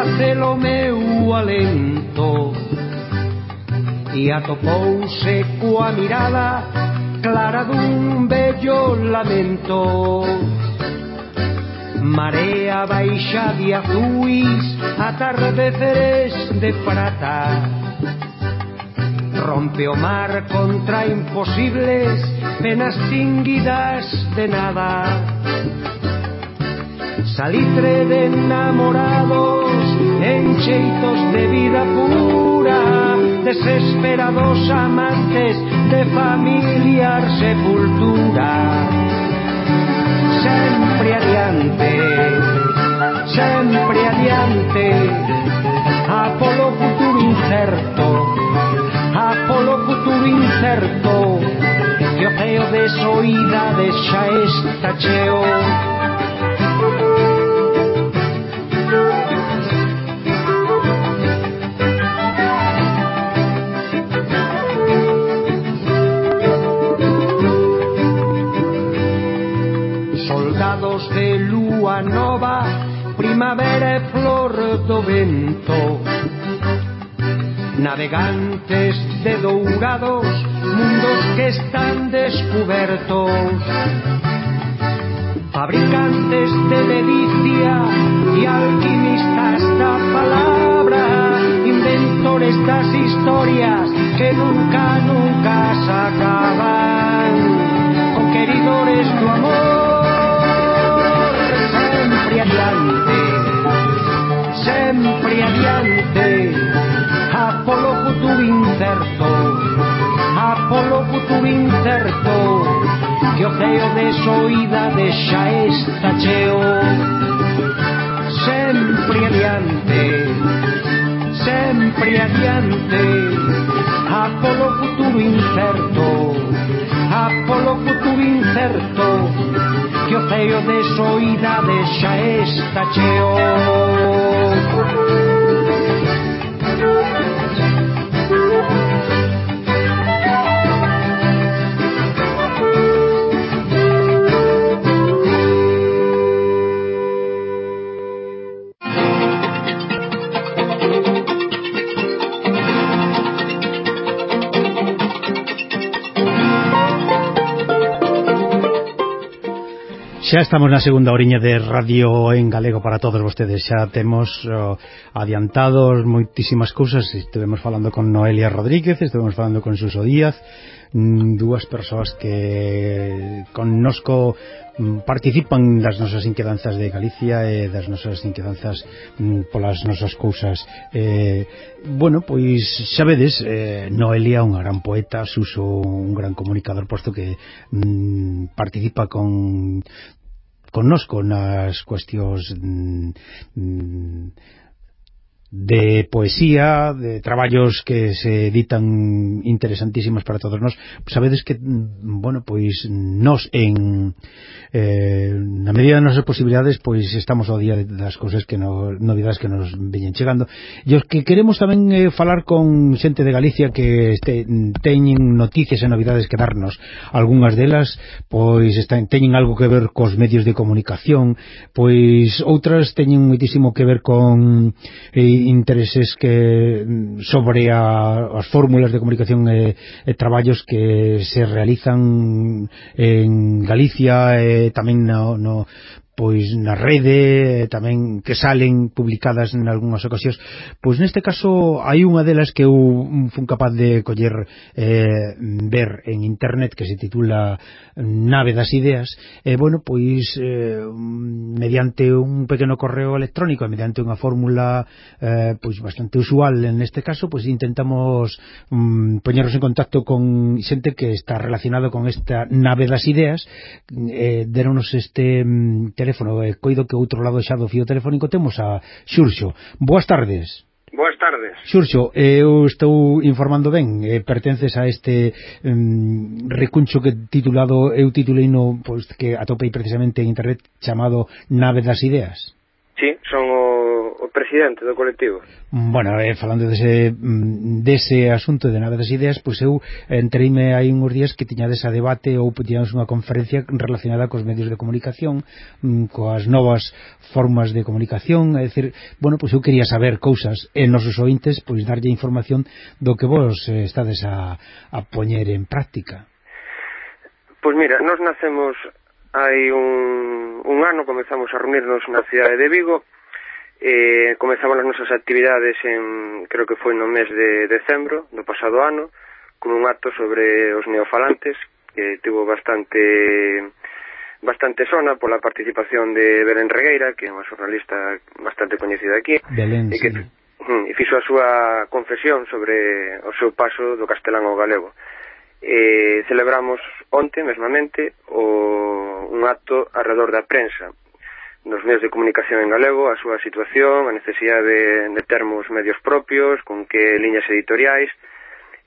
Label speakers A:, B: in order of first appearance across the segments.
A: facelo meu alento. E atopouse coa mirada clara dun bello lamento. Marea baixa de azuis Atardeceres de prata. Rompe o mar contra imposibles Penas tinguidas de nada Salitre de enamorados Encheitos de vida pura Desesperados amantes De familiar sepultura sempre adiante, sempre adiante, a polo futuro incerto, a polo futuro incerto, que o ceo de soidade xa está cheo. Navegantes de dourados mundos que están descubertos fabricantes de ledicia e alquimistas da palabra inventores das historias que nunca, nunca se tacheo, sempre adiante, sempre adiante, a polo futuro incerto, a polo futuro incerto, que o ceo de soidade xa está cheo.
B: Xa estamos na segunda oriña de Radio en Galego para todos vostedes. Xa temos oh, adiantados moitísimas cousas. Estuvemos falando con Noelia Rodríguez, estuvemos falando con Suso Díaz mm, dúas persoas que connosco mm, participan das nosas inquedanzas de Galicia e das nosas inquedanzas mm, polas nosas cousas. Eh, bueno, pois xa vedes eh, Noelia unha gran poeta Suso un gran comunicador posto que mm, participa con connosco nas cuestións mm, mm de poesía, de traballos que se editan interesantísimas para todos nós, sabedes que mm, bueno, pois nós en eh, na medida das nosas posibilidades pois estamos ao día das cousas que no, novidades que nos veñen chegando. E os que queremos tamén eh, falar con xente de Galicia que este, teñen noticias e novidades que darnos. Algunhas delas pois están, teñen algo que ver cos medios de comunicación pois outras teñen moitísimo que ver con eh, intereses que mm, sobre a, as fórmulas de comunicación e, e traballos que se realizan en Galicia e tamén no, no pois na rede tamén que salen publicadas en algunhas ocasións. Pois neste caso hai unha delas que eu fun capaz de coller eh, ver en internet que se titula nave das ideas e bueno, pois eh, mediante un pequeno correo electrónico e mediante unha fórmula eh, pois bastante usual en este caso pois intentamos mm, poñernos en contacto con xente que está relacionado con esta nave das ideas. Eh, deronos este mm, teléfono e eh, coido que outro lado xa do fío telefónico temos a Xurxo. Boas tardes.
C: Boas tardes.
B: Xurxo, eh, eu estou informando ben, eh, pertences a este um, recuncho que titulado eu titulei no, pois, que atopei precisamente en internet chamado Nave das Ideas.
C: Sí, son o o presidente do colectivo.
B: Bueno, eh, falando dese, mm, dese asunto de nave das ideas, pois eu eh, entreime hai uns días que tiñades a debate ou tiñades unha conferencia relacionada cos medios de comunicación, mm, coas novas formas de comunicación, é dicir, bueno, pois eu quería saber cousas e nosos ointes, pois darlle información do que vos eh, estades a, a poñer en práctica.
C: Pois mira, nós nacemos hai un, un ano comezamos a reunirnos na cidade de Vigo Eh, comezamos as nosas actividades en, creo que foi no mes de decembro do pasado ano, con un acto sobre os neofalantes, que tivo bastante bastante sona pola participación de Belén Regueira, que é unha xornalista bastante coñecida aquí,
B: Belén,
C: e que
B: sí.
C: e fixo a súa confesión sobre o seu paso do castelán ao galego. Eh, celebramos onte, mesmamente, o, un acto alrededor da prensa, nos medios de comunicación en galego a súa situación, a necesidade de, de termos medios propios, con que liñas editoriais,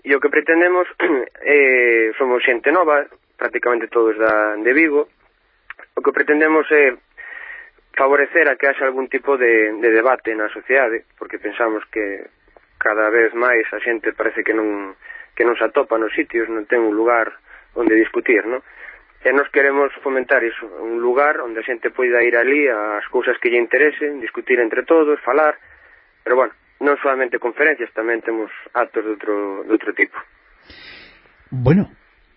C: e o que pretendemos eh, somos xente nova, prácticamente todos da, de Vigo, o que pretendemos é eh, favorecer a que haxa algún tipo de, de debate na sociedade, porque pensamos que cada vez máis a xente parece que non, que non se atopa nos sitios, non ten un lugar onde discutir, non? E nos queremos fomentar iso, un lugar onde a xente poida ir ali as cousas que lle interesen, discutir entre todos, falar, pero bueno, non solamente conferencias, tamén temos actos de outro, de outro tipo.
B: Bueno,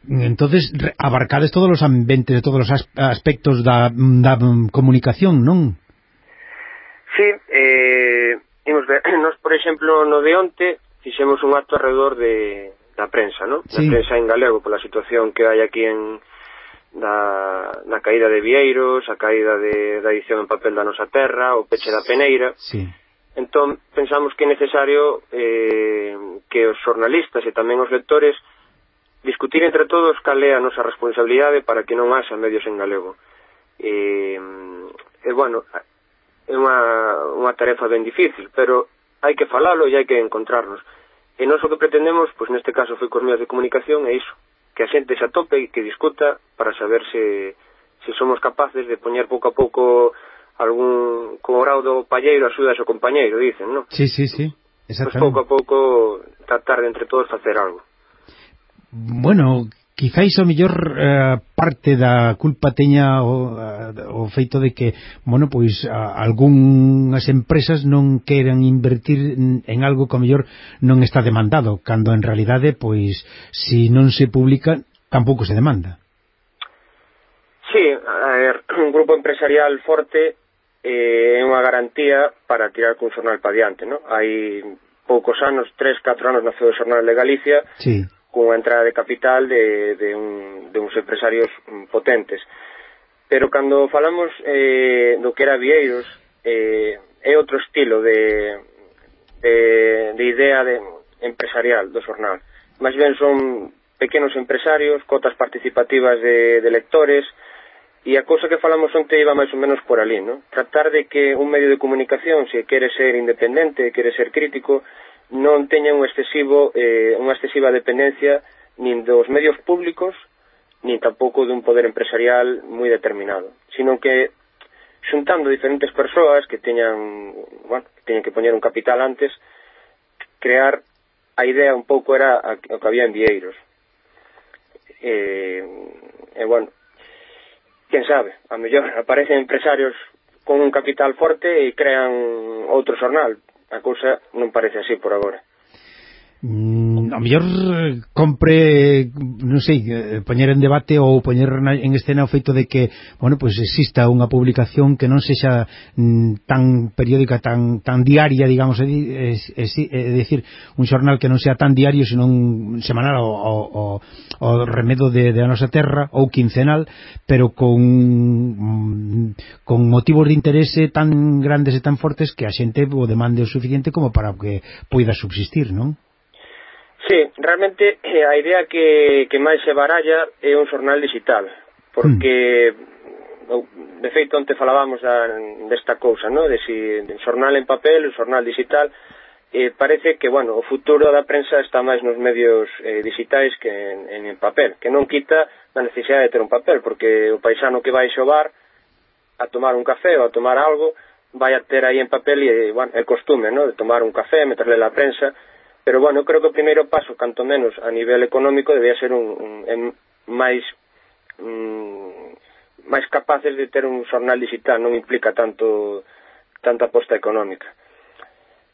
B: entonces abarcades todos os ambientes, todos os aspectos da, da comunicación, non?
C: Sí, eh, imos ver, nos, por exemplo, no de onte fixemos un acto alrededor de, da prensa, non?
B: Sí.
C: Da prensa en galego, pola situación que hai aquí en, da, na caída de Vieiros, a caída de, da edición en papel da nosa terra, o peche da peneira.
B: Sí.
C: Entón, pensamos que é necesario eh, que os xornalistas e tamén os lectores discutir entre todos cal é a nosa responsabilidade para que non haxa medios en galego. E, e bueno, é unha, unha tarefa ben difícil, pero hai que falalo e hai que encontrarnos. E non o que pretendemos, pois neste caso foi cos medios de comunicación, é iso, que a xente se atope e que discuta para saber se, se somos capaces de poñer pouco a pouco algún como grau do palleiro axuda ao compañeiro, dicen, non?
B: Sí, sí, sí,
C: pois exactamente. Pouco a pouco tratar de entre todos facer algo.
B: Bueno, quizáis o mellor eh, parte da culpa teña o, eh, o feito de que, bueno, pois a, algunhas empresas non queran invertir en algo que o mellor non está demandado, cando en realidade, pois, si non se publica, tampouco se demanda.
C: Sí, a ver, un grupo empresarial forte eh, é unha garantía para tirar cun xornal pa diante, non? Hai poucos anos, tres, catro anos naceu o xornal de Galicia,
B: sí
C: cunha entrada de capital de, de, un, de uns empresarios mm, potentes. Pero cando falamos eh, do que era Vieiros, eh, é outro estilo de, de, de idea de empresarial do xornal. Mas ben son pequenos empresarios, cotas participativas de, de lectores, e a cousa que falamos onte iba máis ou menos por ali, non? Tratar de que un medio de comunicación, se quere ser independente, quere ser crítico, non teña un excesivo, eh, unha excesiva dependencia nin dos medios públicos nin tampouco dun poder empresarial moi determinado, sino que xuntando diferentes persoas que teñan, bueno, que teñan que poñer un capital antes, crear a idea un pouco era a, o que había en Vieiros. E, e bueno, quen sabe, a mellor aparecen empresarios con un capital forte e crean outro xornal, a cousa non parece así por agora.
B: Mm. a mellor eh, compre non sei, eh, poñer en debate ou poñer en escena o feito de que bueno, pois pues exista unha publicación que non sexa mm, tan periódica tan, tan diaria, digamos é, é, é, é decir, un xornal que non sea tan diario, senón semanal o, o, o, o remedo de, de a nosa terra, ou quincenal pero con mm, con motivos de interese tan grandes e tan fortes que a xente o demande o suficiente como para que poida subsistir, non?
C: Sí, realmente eh, a idea que, que máis se baralla é un xornal digital, porque mm. de feito onte falábamos da, desta cousa, no? de si xornal en papel, xornal digital, eh, parece que, bueno, o futuro da prensa está máis nos medios eh, digitais que en, en en papel, que non quita a necesidade de ter un papel, porque o paisano que vai xobar a tomar un café ou a tomar algo, vai a ter aí en papel e, bueno, é costume, no? de tomar un café, meterle la prensa, Pero bueno, creo que o primeiro paso, canto menos a nivel económico, debía ser un, un, un máis mm, máis capaces de ter un xornal digital, non implica tanto tanta aposta económica.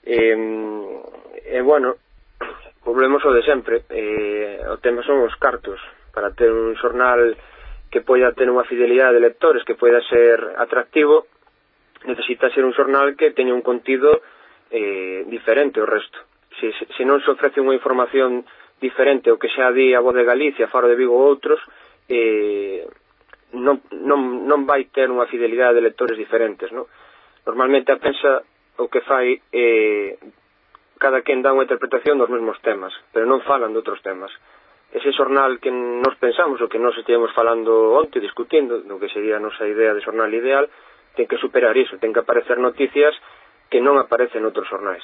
C: E, e bueno, volvemos ao de sempre, e, o tema son os cartos, para ter un xornal que poida ter unha fidelidade de lectores, que poida ser atractivo, necesita ser un xornal que teña un contido eh, diferente ao resto se, se non se ofrece unha información diferente o que xa di a voz de Galicia, Faro de Vigo ou outros, eh, non, non, non vai ter unha fidelidade de lectores diferentes, non? Normalmente a pensa o que fai eh, cada quen dá unha interpretación dos mesmos temas, pero non falan de outros temas. Ese xornal que nos pensamos, o que nos estivemos falando onte, discutindo, do que sería a nosa idea de xornal ideal, ten que superar iso, ten que aparecer noticias que non aparecen outros xornais.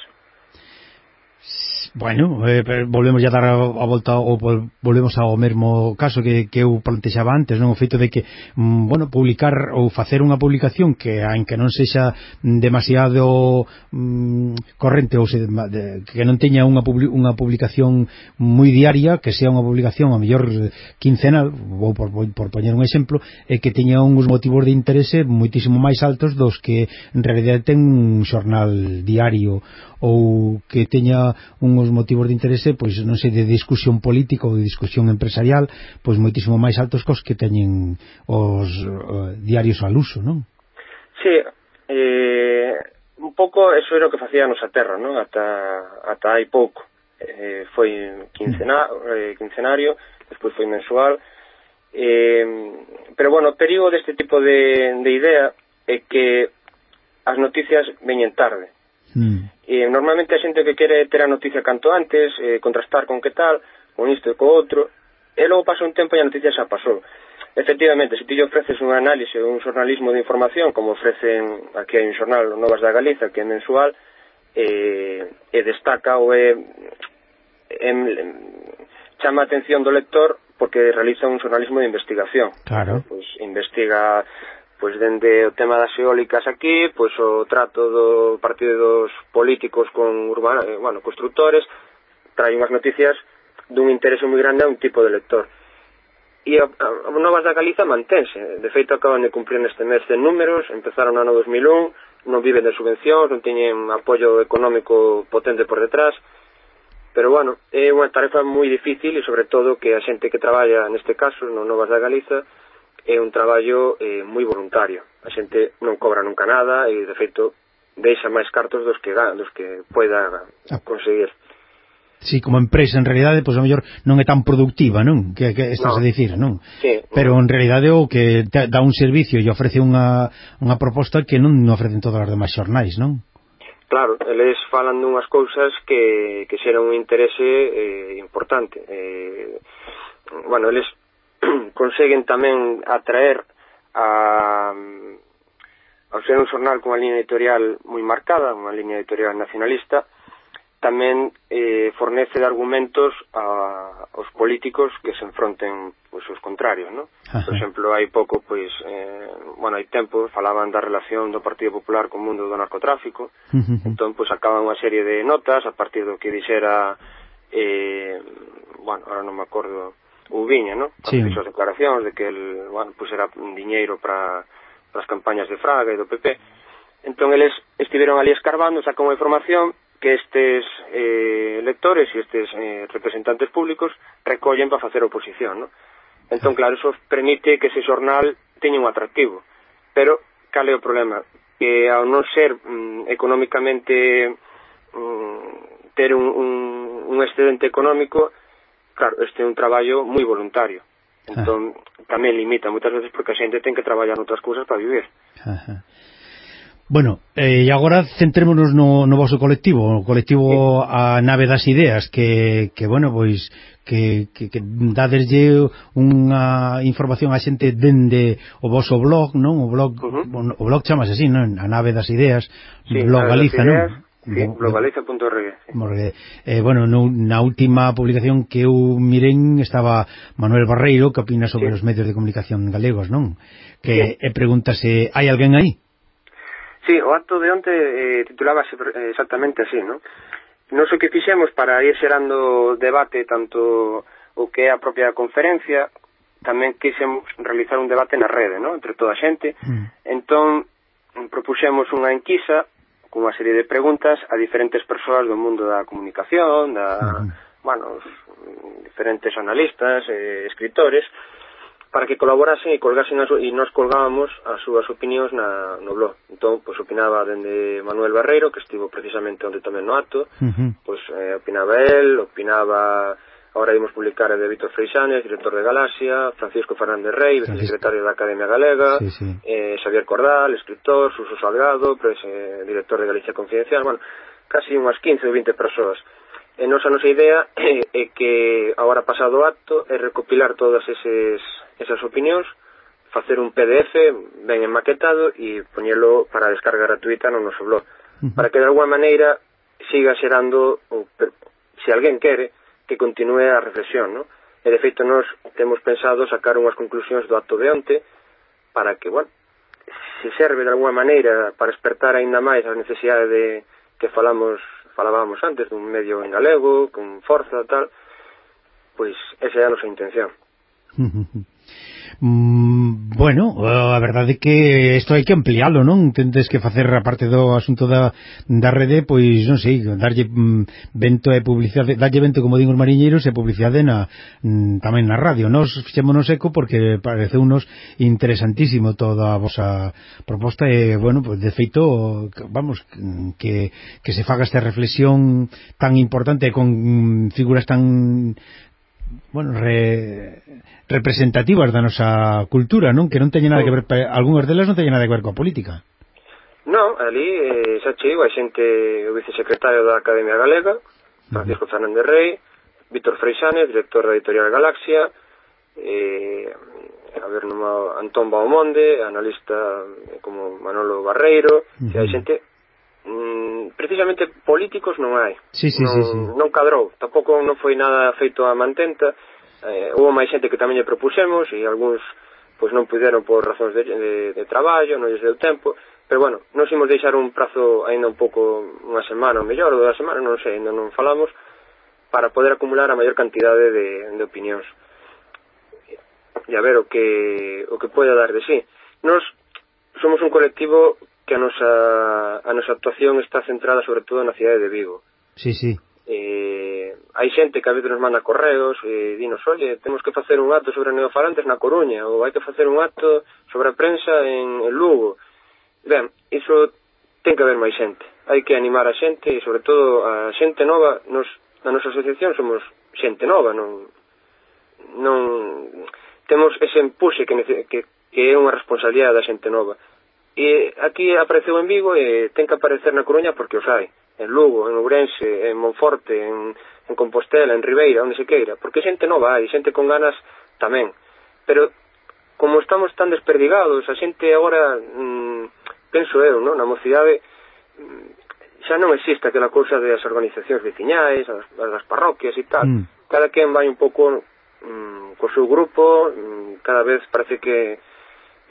B: Bueno, eh, volvemos ya dar a, a volta ou volvemos ao mesmo caso que, que eu plantexaba antes, non? O feito de que, mm, bueno, publicar ou facer unha publicación que en que non sexa demasiado mm, corrente ou se, de, que non teña unha, unha publicación moi diaria, que sea unha publicación a mellor quincenal, vou por, por, por poñer un exemplo, e que teña uns motivos de interese moitísimo máis altos dos que en realidad ten un xornal diario ou que teña un os motivos de interese, pois non sei, de discusión política ou de discusión empresarial, pois moitísimo máis altos cos que teñen os uh, diarios al uso, non?
C: Sí, eh, un pouco eso era o que facía a nosa terra, non? Ata, ata hai pouco. Eh, foi quincena, eh, quincenario, despois foi mensual, eh, pero bueno, o perigo deste tipo de, de idea é que as noticias veñen tarde. Mm. E, normalmente a xente que quere ter a noticia canto antes, eh, contrastar con que tal, con isto e co outro, e logo pasa un tempo e a noticia xa pasou. Efectivamente, se ti lle ofreces un análise, un xornalismo de información, como ofrecen aquí hai un xornal Novas da Galiza, que é mensual, eh, e destaca ou é, en, chama a atención do lector porque realiza un xornalismo de investigación.
B: Claro.
C: Pois investiga pois dende o tema das eólicas aquí, pois o trato do partido dos políticos con urbana, eh, bueno, constructores, trae unhas noticias dun interese moi grande a un tipo de lector. E a, a, a Novas da Galiza mantense, de feito acaban de cumprir neste mes de números, empezaron no ano 2001, non viven de subvencións, non teñen apoio económico potente por detrás, pero bueno, é unha tarefa moi difícil e sobre todo que a xente que traballa neste caso no Novas da Galiza é un traballo eh, moi voluntario. A xente non cobra nunca nada e, de feito, deixa máis cartos dos que gan, dos que poida ah. conseguir.
B: Si, sí, como empresa, en realidade, pois a mellor non é tan productiva, non? Que, que estás no. a dicir, non?
C: Sí.
B: Pero en realidade o que dá un servicio e ofrece unha, unha proposta que non, non ofrecen todas as demais xornais, non?
C: Claro, eles falan dunhas cousas que, que xeran un interese eh, importante. Eh, bueno, eles conseguen tamén atraer a, ao ser un xornal con unha línea editorial moi marcada, unha línea editorial nacionalista, tamén eh, fornece de argumentos a, aos políticos que se enfronten pois, os contrarios, non? Por exemplo, hai pouco, pois, eh, bueno, hai tempo, falaban da relación do Partido Popular co mundo do narcotráfico, entón, pois, acaban unha serie de notas a partir do que dixera, eh, bueno, ahora non me acordo, ou viña, non?
B: Sí.
C: Fixo declaracións de que el, bueno, pues era diñeiro para as campañas de Fraga e do PP. Entón, eles estiveron ali escarbando, sacou unha información que estes eh, lectores e estes eh, representantes públicos recollen para facer oposición, non? Entón, claro, eso permite que ese xornal teña un atractivo. Pero, cal é o problema? Que ao non ser mm, económicamente mm, ter un, un, un excedente económico, Claro, este é un traballo moi voluntario. Ah. Entón, ah. tamén limita moitas veces porque a xente ten que traballar noutras cousas para vivir.
B: Ajá. Bueno, eh, e agora centrémonos no, no vosso colectivo, o colectivo sí. a nave das ideas, que, que bueno, pois, que, que, que dadeslle unha información a xente dende o vosso blog, non? O blog, uh -huh. o blog chamas así, non? A nave das ideas,
C: sí,
B: blog Galiza, non?
C: Sí, globaliza.org.
B: Eh, eh, bueno, no, na última publicación que eu miren estaba Manuel Barreiro que opina sobre sí. os medios de comunicación galegos, non? Que sí. e pregúntase, hai alguén aí?
C: Sí, o acto de onte eh, titulábase eh, exactamente así, non? Non sei que fixemos para ir xerando debate tanto o que é a propia conferencia, tamén quixemos realizar un debate na rede, non? Entre toda a xente. Mm. Entón, propuxemos unha enquisa cunha serie de preguntas a diferentes persoas do mundo da comunicación, da, mm. bueno, os, mm, diferentes analistas, eh, escritores, para que colaborasen e colgasen as, e nos colgábamos as súas opinións na, no blog. Entón, pois opinaba dende Manuel Barreiro, que estivo precisamente onde tamén no acto, uh -huh. pois eh, opinaba el, opinaba Ahora imos publicar a de Víctor Freixanes, director de Galaxia, Francisco Fernández Rey, secretario da Academia Galega, sí, sí. Eh, Xavier Cordal, escritor, Suso Salgado, pres, eh, director de Galicia Confidencial, bueno, casi unhas 15 ou 20 persoas. E nos a nosa idea é, é que agora pasado o acto é recopilar todas eses, esas opinións, facer un PDF ben enmaquetado e poñelo para descarga gratuita no noso blog, uh -huh. para que de alguma maneira siga xerando, ou, se alguén quere, que continúe a reflexión, non? E de feito nós temos pensado sacar unhas conclusións do acto de onte para que, bueno, se serve de alguma maneira para despertar aínda máis a necesidade de que falamos falábamos antes dun medio en galego, con forza tal, pois esa é a nosa intención.
B: Mm, bueno, eh, a verdade é que isto hai que ampliálo, non? Tendes que facer a parte do asunto da, da rede, pois non sei, darlle mm, vento e publicidade, darlle vento, como din os mariñeiros, e publicidade na, mm, tamén na radio. Nos fixémonos eco porque parece unos interesantísimo toda a vosa proposta e, bueno, pues, de feito, vamos, que, que se faga esta reflexión tan importante con mm, figuras tan bueno, re, representativas da nosa cultura, non? Que non teñen nada que ver, algunhas delas non teñen nada que ver coa política.
C: Non, ali eh, xa chegou a xente, o vicesecretario da Academia Galega, Francisco uh -huh. Fernández Rey, Víctor Freixanes, director da Editorial Galaxia, eh, a ver, numa, Antón Baumonde, analista eh, como Manolo Barreiro, uh -huh. hai xente mm, precisamente políticos non hai.
B: Sí, sí,
C: non,
B: sí, sí.
C: non cadrou, tampouco non foi nada feito a mantenta. Eh, houve máis xente que tamén lle propusemos e algúns pois non puderon por razóns de, de, de traballo, non lles deu tempo, pero bueno, nos imos deixar un prazo aínda un pouco, unha semana ou mellor, ou dúas semanas, non sei, ainda non falamos, para poder acumular a maior cantidade de, de opinións e a ver o que o que pode dar de sí. Nos somos un colectivo que a nosa, a nosa actuación está centrada sobre todo na cidade de Vigo.
B: Sí, sí.
C: Eh, hai xente que a veces nos manda correos e eh, dinos, oye, temos que facer un acto sobre neofalantes na Coruña ou hai que facer un acto sobre a prensa en, en Lugo. Ben, iso ten que haber máis xente. Hai que animar a xente e sobre todo a xente nova, nos, na nosa asociación somos xente nova, non non temos ese empuxe que, que, que é unha responsabilidade da xente nova E aquí apareceu en Vigo e ten que aparecer na Coruña porque os hai. En Lugo, en Ourense, en Monforte, en, en Compostela, en Ribeira, onde se queira. Porque xente nova hai, xente con ganas tamén. Pero como estamos tan desperdigados, a xente agora, mmm, penso eu, non? na mocidade, mm, xa non existe aquela cousa das organizacións veciñais, as, as das parroquias e tal. Mm. Cada quen vai un pouco mm, co seu grupo, mm, cada vez parece que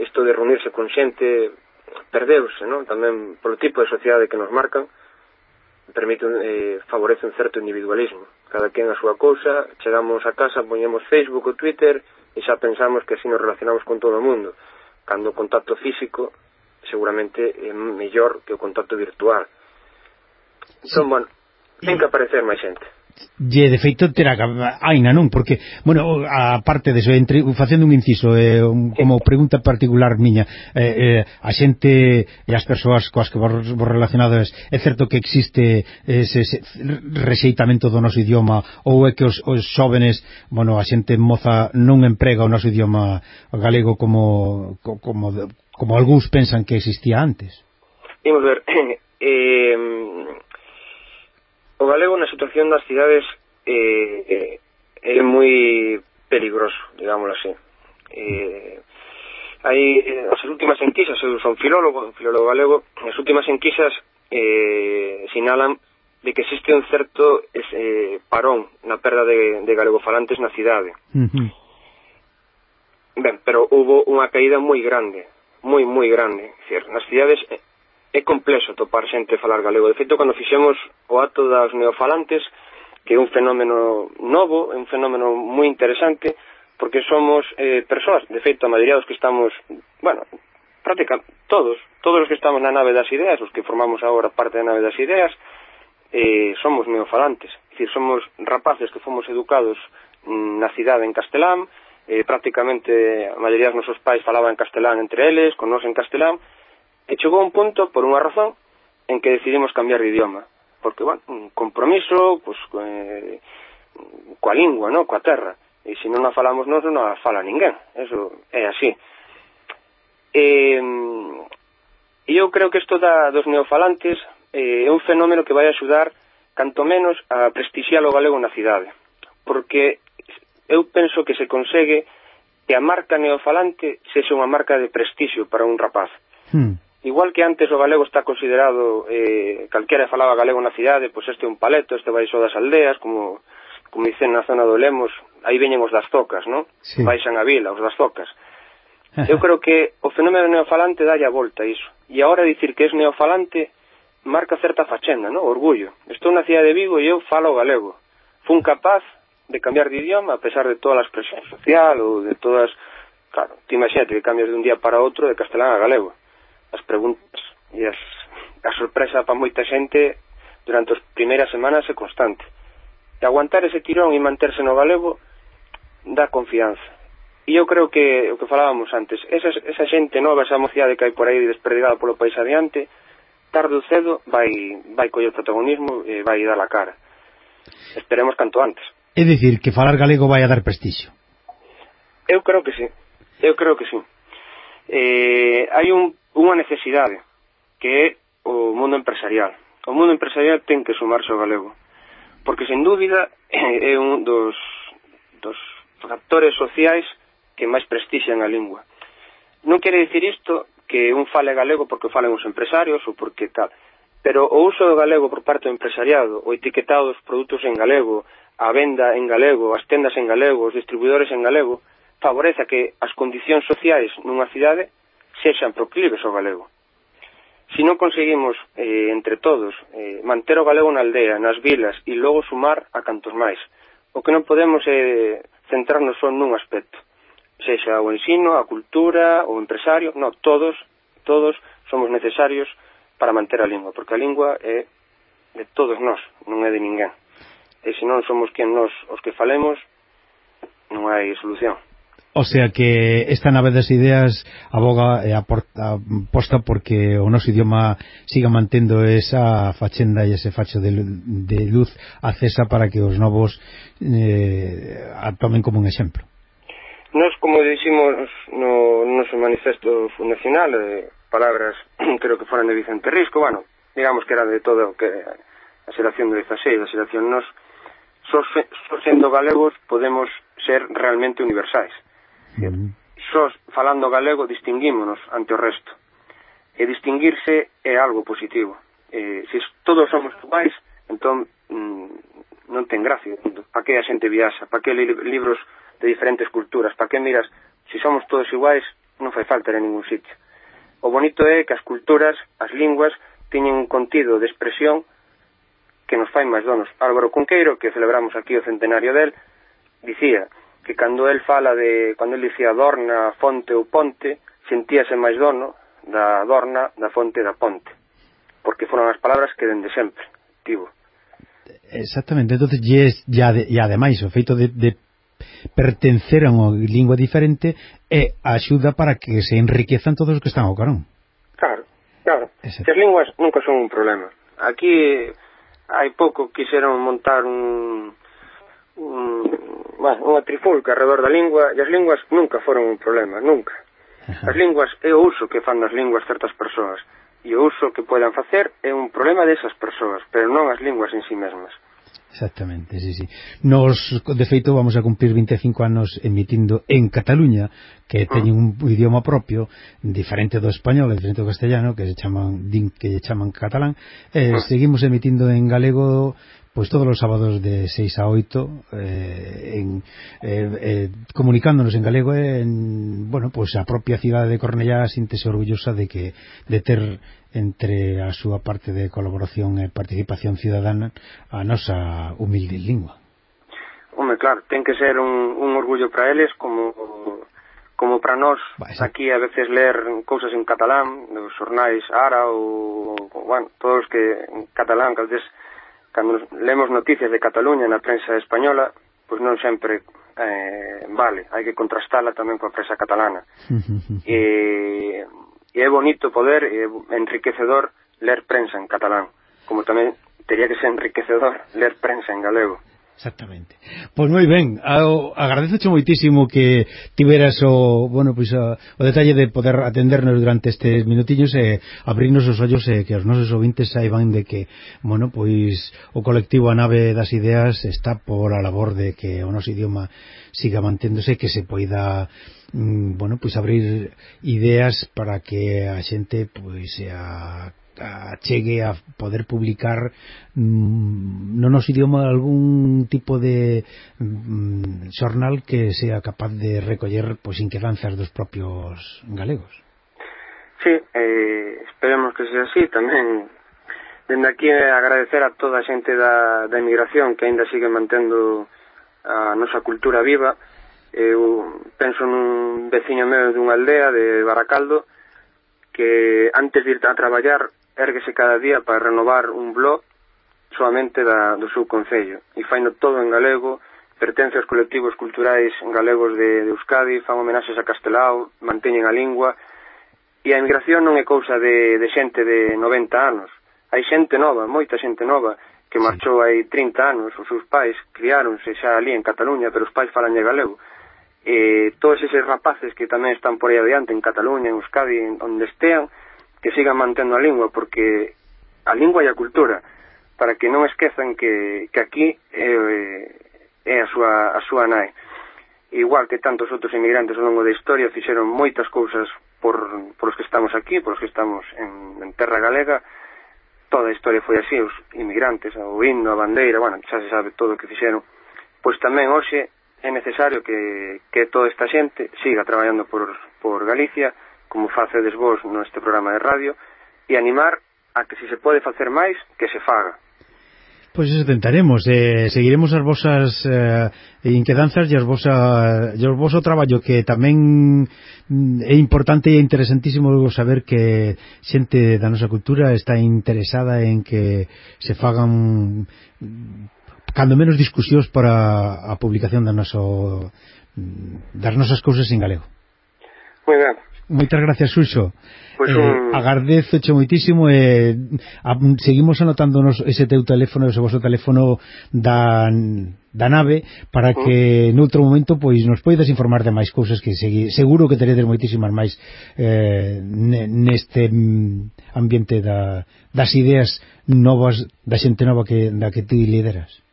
C: isto de reunirse con xente perdeuse, non? Tamén polo tipo de sociedade que nos marcan, permite un, eh, favorece un certo individualismo. Cada quen a súa cousa, chegamos a casa, poñemos Facebook ou Twitter e xa pensamos que así nos relacionamos con todo o mundo. Cando o contacto físico seguramente é mellor que o contacto virtual. Son, entón, bueno, ten que aparecer máis xente
B: lle de feito terá aina, non? Porque, bueno, a parte de eso, entre, facendo un inciso, eh, un, como pregunta particular miña, eh, eh, a xente e as persoas coas que vos, vos relacionades, é certo que existe ese, ese rexeitamento do noso idioma ou é que os, os xóvenes, bueno, a xente moza non emprega o noso idioma galego como como como algúns pensan que existía antes?
C: Imos ver, eh, o galego na situación das cidades eh, eh, é moi peligroso, digámoslo así. Eh, hai eh, as últimas enquisas, eu son filólogo, filólogo galego, as últimas enquisas eh, sinalan de que existe un certo eh, parón na perda de, de galegofalantes na cidade. Uh -huh. Ben, pero hubo unha caída moi grande, moi, moi grande. Decir, nas cidades é complexo topar xente falar galego. De feito, cando fixemos o acto das neofalantes, que é un fenómeno novo, é un fenómeno moi interesante, porque somos eh, persoas, de feito, a maioría dos que estamos, bueno, práctica todos, todos os que estamos na nave das ideas, os que formamos agora parte da nave das ideas, eh, somos neofalantes, é dicir, somos rapaces que fomos educados na cidade en castelán, eh, prácticamente a maioría dos nosos pais falaban en castelán entre eles, con nos en castelán, E chegou un punto, por unha razón, en que decidimos cambiar de idioma. Porque, bueno, un compromiso, pues, eh, coa lingua, no? coa terra. E se non a falamos nós, non a fala ninguén. Eso é así. E, e eu creo que isto da, dos neofalantes eh, é un fenómeno que vai axudar canto menos a prestixiar o galego na cidade. Porque eu penso que se consegue que a marca neofalante sexa unha marca de prestixio para un rapaz. Hmm Igual que antes o galego está considerado eh, calquera falaba galego na cidade, pois este é un paleto, este vai só das aldeas, como como dicen na zona do Lemos, aí veñen os das tocas, non? Sí. Baixan a vila, os das tocas. Eu creo que o fenómeno neofalante dalle a volta a iso. E agora dicir que es neofalante marca certa fachenda, non? Orgullo. Estou na cidade de Vigo e eu falo galego. Fun capaz de cambiar de idioma a pesar de toda a expresión social ou de todas... Claro, te imagínate que cambias de un día para outro de castelán a galego as preguntas e as, a sorpresa para moita xente durante as primeiras semanas é constante. E aguantar ese tirón e manterse no galego dá confianza. E eu creo que o que falábamos antes, esa, esa xente nova, esa mocidade que hai por aí desperdigada polo país adiante, tarde ou cedo vai, vai coller protagonismo e vai dar a cara. Esperemos canto antes.
B: É dicir, que falar galego vai a dar prestixio.
C: Eu creo que sí. Eu creo que sí. Eh, hai un unha necesidade, que é o mundo empresarial. O mundo empresarial ten que sumarse ao galego, porque sen dúbida é un dos, dos factores sociais que máis prestixian a lingua. Non quere dicir isto que un fale galego porque falen os empresarios ou porque tal, pero o uso do galego por parte do empresariado, o etiquetado dos produtos en galego, a venda en galego, as tendas en galego, os distribuidores en galego, favorece a que as condicións sociais nunha cidade sexan proclives ao galego. Se non conseguimos, eh, entre todos, eh, manter o galego na aldea, nas vilas e logo sumar a cantos máis, o que non podemos é eh, centrarnos só nun aspecto, sexa o ensino, a cultura, o empresario, non, todos, todos somos necesarios para manter a lingua, porque a lingua é de todos nós, non é de ninguén. E se non somos quen nós os que falemos, non hai solución.
B: O sea que esta nave das ideas aboga e aporta, aposta porque o noso idioma siga mantendo esa fachenda e ese facho de, de luz acesa para que os novos eh, a tomen como un exemplo.
C: Nos, como diximos no noso manifesto fundacional, eh, palabras creo que foran de Vicente Risco, bueno, digamos que era de todo que a xeración de 16, a xeración nos, só, só sendo galegos podemos ser realmente universais mm. sós falando galego distinguímonos ante o resto. E distinguirse é algo positivo. Eh, se todos somos iguais, entón mm, non ten gracia. Pa que a xente viaxa? Pa que li libros de diferentes culturas? Pa que miras? Se somos todos iguais, non fai falta en ningún sitio. O bonito é que as culturas, as linguas, teñen un contido de expresión que nos fai máis donos. Álvaro Cunqueiro, que celebramos aquí o centenario del, dicía que cando el fala de, cando el dicía Dorna, Fonte ou Ponte, sentíase máis dono da Dorna, da Fonte e da Ponte, porque foron as palabras que dende sempre tivo.
B: Exactamente, entonces e, e, e ademais o feito de, de pertencer a unha lingua diferente é a axuda para que se enriquezan todos os que están ao carón.
C: Claro, claro. Exacto. As linguas nunca son un problema. Aquí hai pouco quixeron montar un, un bah, unha trifulca alrededor da lingua e as linguas nunca foron un problema, nunca. As linguas é o uso que fan as linguas certas persoas e o uso que podan facer é un problema desas persoas, pero non as linguas en si sí mesmas.
B: Exactamente, sí, sí. Nos, de feito, vamos a cumplir 25 anos emitindo en Cataluña, que ah. teñen un idioma propio, diferente do español, diferente do castellano, que se chaman, din, que chaman catalán. Eh, seguimos emitindo en galego pois todos os sábados de 6 a 8 eh, en, eh, eh, comunicándonos en galego eh, en, bueno, pois a propia cidade de Cornellá síntese orgullosa de que de ter entre a súa parte de colaboración e participación ciudadana a nosa humilde lingua.
C: Home, claro, ten que ser un, un orgullo para eles como como para nós aquí a veces ler cousas en catalán, dos xornais Ara ou, bueno, todos que en catalán, que a veces cando lemos noticias de Cataluña na prensa española, pois non sempre eh, vale, hai que contrastala tamén coa prensa catalana. e, e é bonito poder, é enriquecedor ler prensa en catalán, como tamén teria que ser enriquecedor ler prensa en galego.
B: Exactamente. Pois moi ben, agradezoche moitísimo que tiveras o, bueno, pois a, o detalle de poder atendernos durante estes minutillos e abrirnos os ollos e que os nosos ouvintes saiban de que, bueno, pois o colectivo A Nave das Ideas está por a labor de que o noso idioma siga manténdose que se poida mm, bueno, pois abrir ideas para que a xente pois a a chegue a poder publicar mm, no nos idioma algún tipo de mm, xornal que sea capaz de recoller pois inquedanzas dos propios galegos.
C: Sí, eh, esperemos que sea así tamén Dende aquí eh, agradecer a toda a xente da, da emigración que aínda sigue mantendo a nosa cultura viva. Eh, eu penso nun veciño meu dunha aldea de Baracaldo que antes de ir a traballar erguese cada día para renovar un blog soamente da, do seu concello e faino todo en galego pertence aos colectivos culturais galegos de, de Euskadi, fan homenaxes a Castelao, manteñen a lingua, e a emigración non é cousa de, de xente de 90 anos. Hai xente nova, moita xente nova, que marchou hai 30 anos, os seus pais criáronse xa ali en Cataluña, pero os pais falan de galego. E todos eses rapaces que tamén están por aí adiante en Cataluña, en Euskadi, en onde estean, que sigan mantendo a lingua, porque a lingua e a cultura para que non esquezan que, que aquí é, é a súa, a súa nai. Igual que tantos outros inmigrantes ao longo da historia fixeron moitas cousas por, por os que estamos aquí, por os que estamos en, en terra galega, toda a historia foi así, os inmigrantes, o himno, a bandeira, bueno, xa se sabe todo o que fixeron. Pois tamén hoxe é necesario que, que toda esta xente siga traballando por, por Galicia, como facedes vos neste programa de radio, e animar a que se se pode facer máis, que se faga.
B: Pois eso tentaremos, eh, seguiremos as vosas eh, inquedanzas e as vosa, e o voso traballo que tamén mm, é importante e interesantísimo saber que xente da nosa cultura está interesada en que se fagan mm, cando menos discusións para a publicación da noso, mm, das nosas cousas en galego.
C: Moi ben,
B: Moitas gracias, Xuxo.
C: Pois eh, un...
B: eh. Agardezo che moitísimo e eh, seguimos anotándonos ese teu teléfono, ese vosso teléfono da, da nave para uh -huh. que noutro momento pois nos poidas informar de máis cousas que segui, seguro que teredes moitísimas máis eh, neste mm, ambiente da, das ideas novas da xente nova que, da que ti lideras.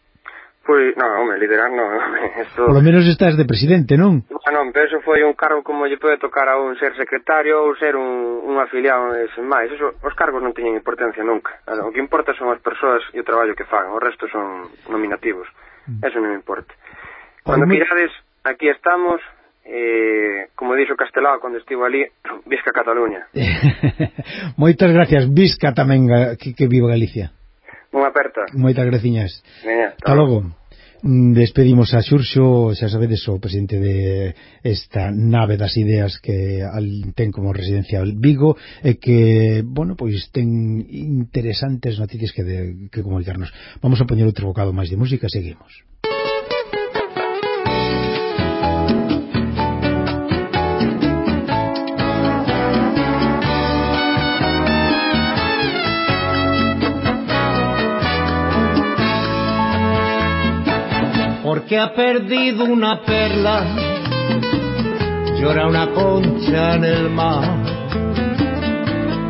C: Pois, non, home, liderar non, home,
B: eso... Por lo menos estás de presidente, non?
C: Bueno, pero eso foi un cargo como lle pode tocar a un ser secretario ou ser un, un afiliado, sen máis, eso, os cargos non teñen importancia nunca. Eh, o que importa son as persoas e o traballo que fan, o resto son nominativos, mm. eso non me importa. Cando me... quirades, aquí estamos, eh, como dixo Castelao cando estivo ali, Visca Cataluña.
B: Moitas gracias, Visca tamén, eh, que, que viva Galicia.
C: Unha aperta.
B: Moitas graciñas.
C: Veña,
B: Hasta logo. Mm, despedimos a Xurxo, xa sabedes, o presidente de esta nave das ideas que ten como residencia Vigo e que, bueno, pois ten interesantes noticias que, de, que comunicarnos. Vamos a poñer outro bocado máis de música e seguimos.
A: que ha perdido una perla, llora una concha en el mar.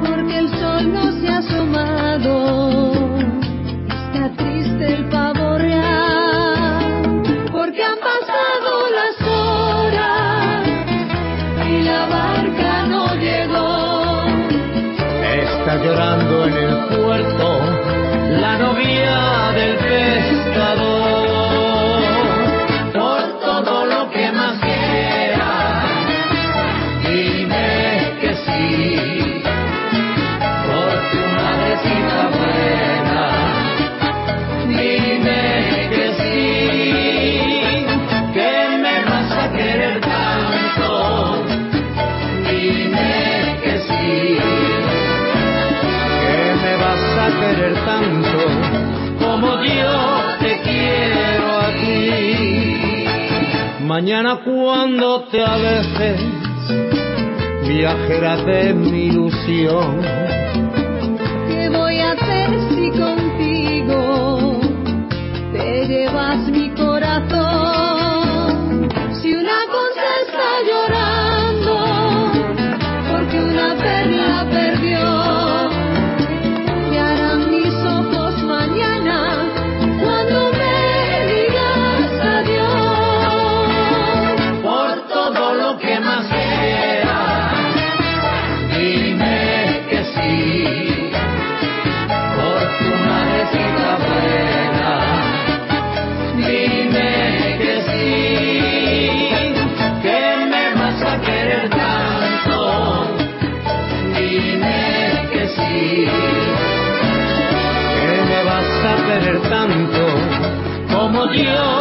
D: Porque el sol no se ha asomado, está triste el pavo real. Porque han pasado las horas y la barca no llegó.
E: Está llorando en el puerto la novia del pez. tanto como yo te quiero a ti. Mañana cuando te abeses, viajera de mi ilusión.
D: ¿Qué voy a hacer si contigo te llevas mi
E: de.